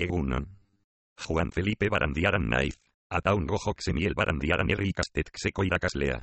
Egunon. Juan Felipe Barandiaran naiz. Ataun gojok semiel barandiaran herri ikastetxeko irakaslea.